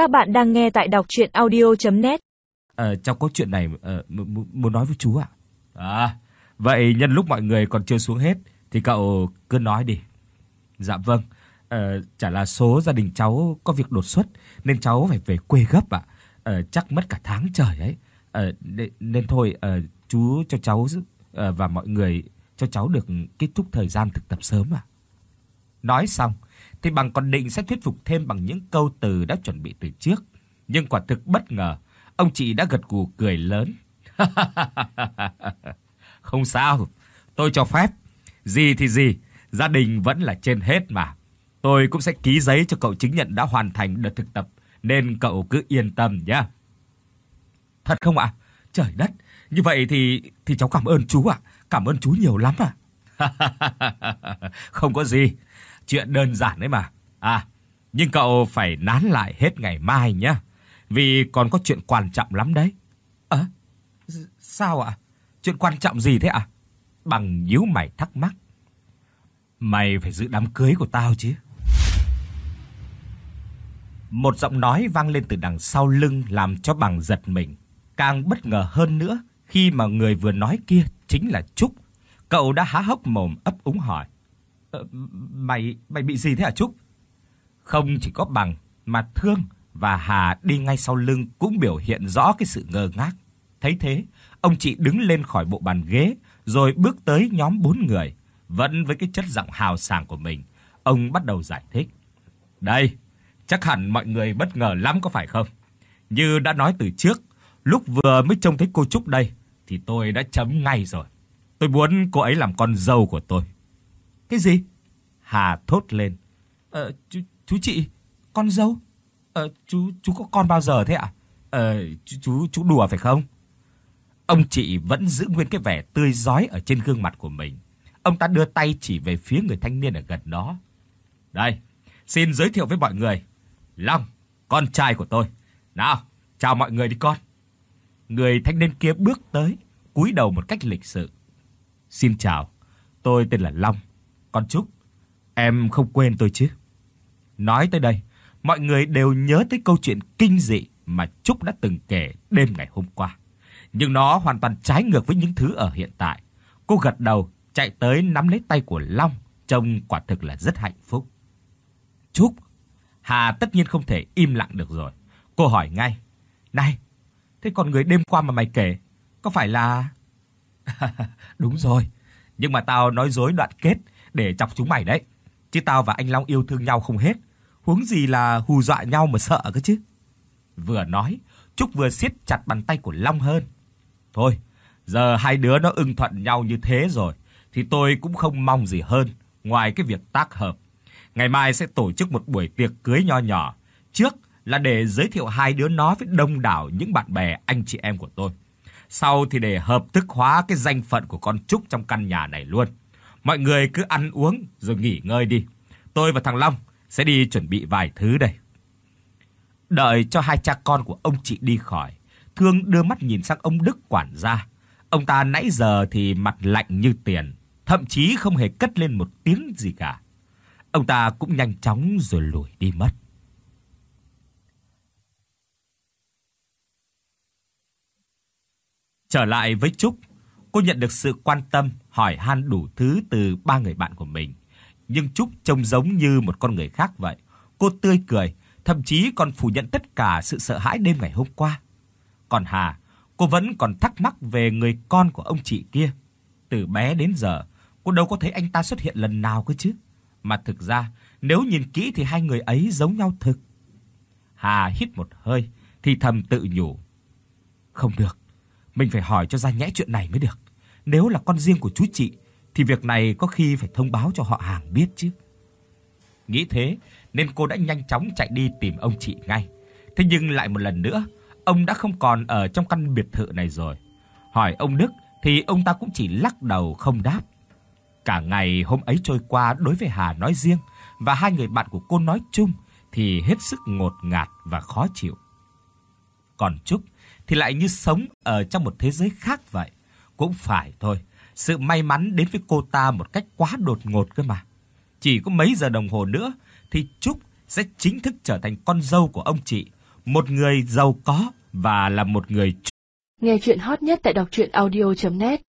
Các bạn đang nghe tại đọc audio net Ờ cháu có chuyện này ờ muốn nói với chú ạ. À, vậy nhân lúc mọi người còn chưa xuống hết thì cậu cứ nói đi. Dạ vâng. Ờ chả là số gia đình cháu có việc đột xuất nên cháu phải về quê gấp ạ. Ờ chắc mất cả tháng trời ấy. Ờ nên thôi ờ chú cho cháu ờ, và mọi người cho cháu được kết thúc thời gian thực tập sớm ạ. Nói xong thì bằng còn định sẽ thuyết phục thêm bằng những câu từ đã chuẩn bị từ trước, nhưng quả thực bất ngờ, ông chị đã gật gù cười lớn. Không sao, tôi cho phép. Gì thì gì, gia đình vẫn là trên hết mà. Tôi cũng sẽ ký giấy cho cậu chứng nhận đã hoàn thành đợt thực tập, nên cậu cứ yên tâm nhé. Thật không ạ? Trời đất, như vậy thì thì cháu cảm ơn chú ạ, cảm ơn chú nhiều lắm ạ. Không có gì, chuyện đơn giản đấy mà. À, nhưng cậu phải nán lại hết ngày mai nhé, vì còn có chuyện quan trọng lắm đấy. Ơ? sao ạ? Chuyện quan trọng gì thế ạ? Bằng nhíu mày thắc mắc. Mày phải giữ đám cưới của tao chứ. Một giọng nói vang lên từ đằng sau lưng làm cho Bằng giật mình, càng bất ngờ hơn nữa khi mà người vừa nói kia chính là Trúc. Cậu đã há hốc mồm ấp úng hỏi: Ờ, mày mày bị gì thế hả Trúc? Không chỉ có Bằng mà Thương và Hà đi ngay sau lưng cũng biểu hiện rõ cái sự ngơ ngác. Thấy thế, ông chị đứng lên khỏi bộ bàn ghế rồi bước tới nhóm bốn người, vẫn với cái chất giọng hào sảng của mình, ông bắt đầu giải thích. "Đây, chắc hẳn mọi người bất ngờ lắm có phải không? Như đã nói từ trước, lúc vừa mới trông thấy cô Trúc đây thì tôi đã chấm ngay rồi. Tôi muốn cô ấy làm con dâu của tôi." Cái gì? Hà thốt lên. Ờ chú chú chị, con dâu? Ờ chú chú có con bao giờ thế ạ? Ờ chú chú chú đùa phải không? Ông chị vẫn giữ nguyên cái vẻ tươi rói ở trên gương mặt của mình. Ông ta đưa tay chỉ về phía người thanh niên ở gần đó. "Đây, xin giới thiệu với mọi người, Long, con trai của tôi. Nào, chào mọi người đi con." Người thanh niên kia bước tới, cúi đầu một cách lịch sự. "Xin chào, tôi tên là Long." Con Trúc, em không quên tôi chứ? Nói tới đây, mọi người đều nhớ tới câu chuyện kinh dị mà Trúc đã từng kể đêm ngày hôm qua. Nhưng nó hoàn toàn trái ngược với những thứ ở hiện tại. Cô gật đầu, chạy tới nắm lấy tay của Long, trông quả thực là rất hạnh phúc. Trúc, Hà tất nhiên không thể im lặng được rồi. Cô hỏi ngay: "Này, thế còn người đêm qua mà mày kể, có phải là Đúng rồi, nhưng mà tao nói dối đoạn kết để chọc chúng mày đấy. Chứ tao và anh Long yêu thương nhau không hết, huống gì là hù dọa nhau mà sợ cơ chứ." Vừa nói, Trúc vừa siết chặt bàn tay của Long hơn. "Thôi, giờ hai đứa nó ưng thuận nhau như thế rồi thì tôi cũng không mong gì hơn ngoài cái việc tác hợp. Ngày mai sẽ tổ chức một buổi tiệc cưới nho nhỏ, trước là để giới thiệu hai đứa nó với đông đảo những bạn bè anh chị em của tôi. Sau thì để hợp thức hóa cái danh phận của con Trúc trong căn nhà này luôn. Mọi người cứ ăn uống rồi nghỉ ngơi đi. Tôi và thằng Long sẽ đi chuẩn bị vài thứ đây. Đợi cho hai cha con của ông chị đi khỏi, Thương đưa mắt nhìn sang ông Đức quản gia. Ông ta nãy giờ thì mặt lạnh như tiền, thậm chí không hề cất lên một tiếng gì cả. Ông ta cũng nhanh chóng rồi lùi đi mất. Trở lại với Trúc, cô nhận được sự quan tâm, hỏi han đủ thứ từ ba người bạn của mình. Nhưng Trúc trông giống như một con người khác vậy. Cô tươi cười, thậm chí còn phủ nhận tất cả sự sợ hãi đêm ngày hôm qua. Còn Hà, cô vẫn còn thắc mắc về người con của ông chị kia. Từ bé đến giờ, cô đâu có thấy anh ta xuất hiện lần nào cơ chứ. Mà thực ra, nếu nhìn kỹ thì hai người ấy giống nhau thực. Hà hít một hơi, thì thầm tự nhủ. Không được, mình phải hỏi cho ra nhẽ chuyện này mới được. Nếu là con riêng của chú chị thì việc này có khi phải thông báo cho họ hàng biết chứ. Nghĩ thế nên cô đã nhanh chóng chạy đi tìm ông chị ngay. Thế nhưng lại một lần nữa, ông đã không còn ở trong căn biệt thự này rồi. Hỏi ông Đức thì ông ta cũng chỉ lắc đầu không đáp. Cả ngày hôm ấy trôi qua đối với Hà nói riêng và hai người bạn của cô nói chung thì hết sức ngột ngạt và khó chịu. Còn Trúc thì lại như sống ở trong một thế giới khác vậy. Cũng phải thôi, sự may mắn đến với cô ta một cách quá đột ngột cơ mà. Chỉ có mấy giờ đồng hồ nữa thì Trúc sẽ chính thức trở thành con dâu của ông chị, một người giàu có và là một người Nghe chuyện hot nhất tại đọc audio net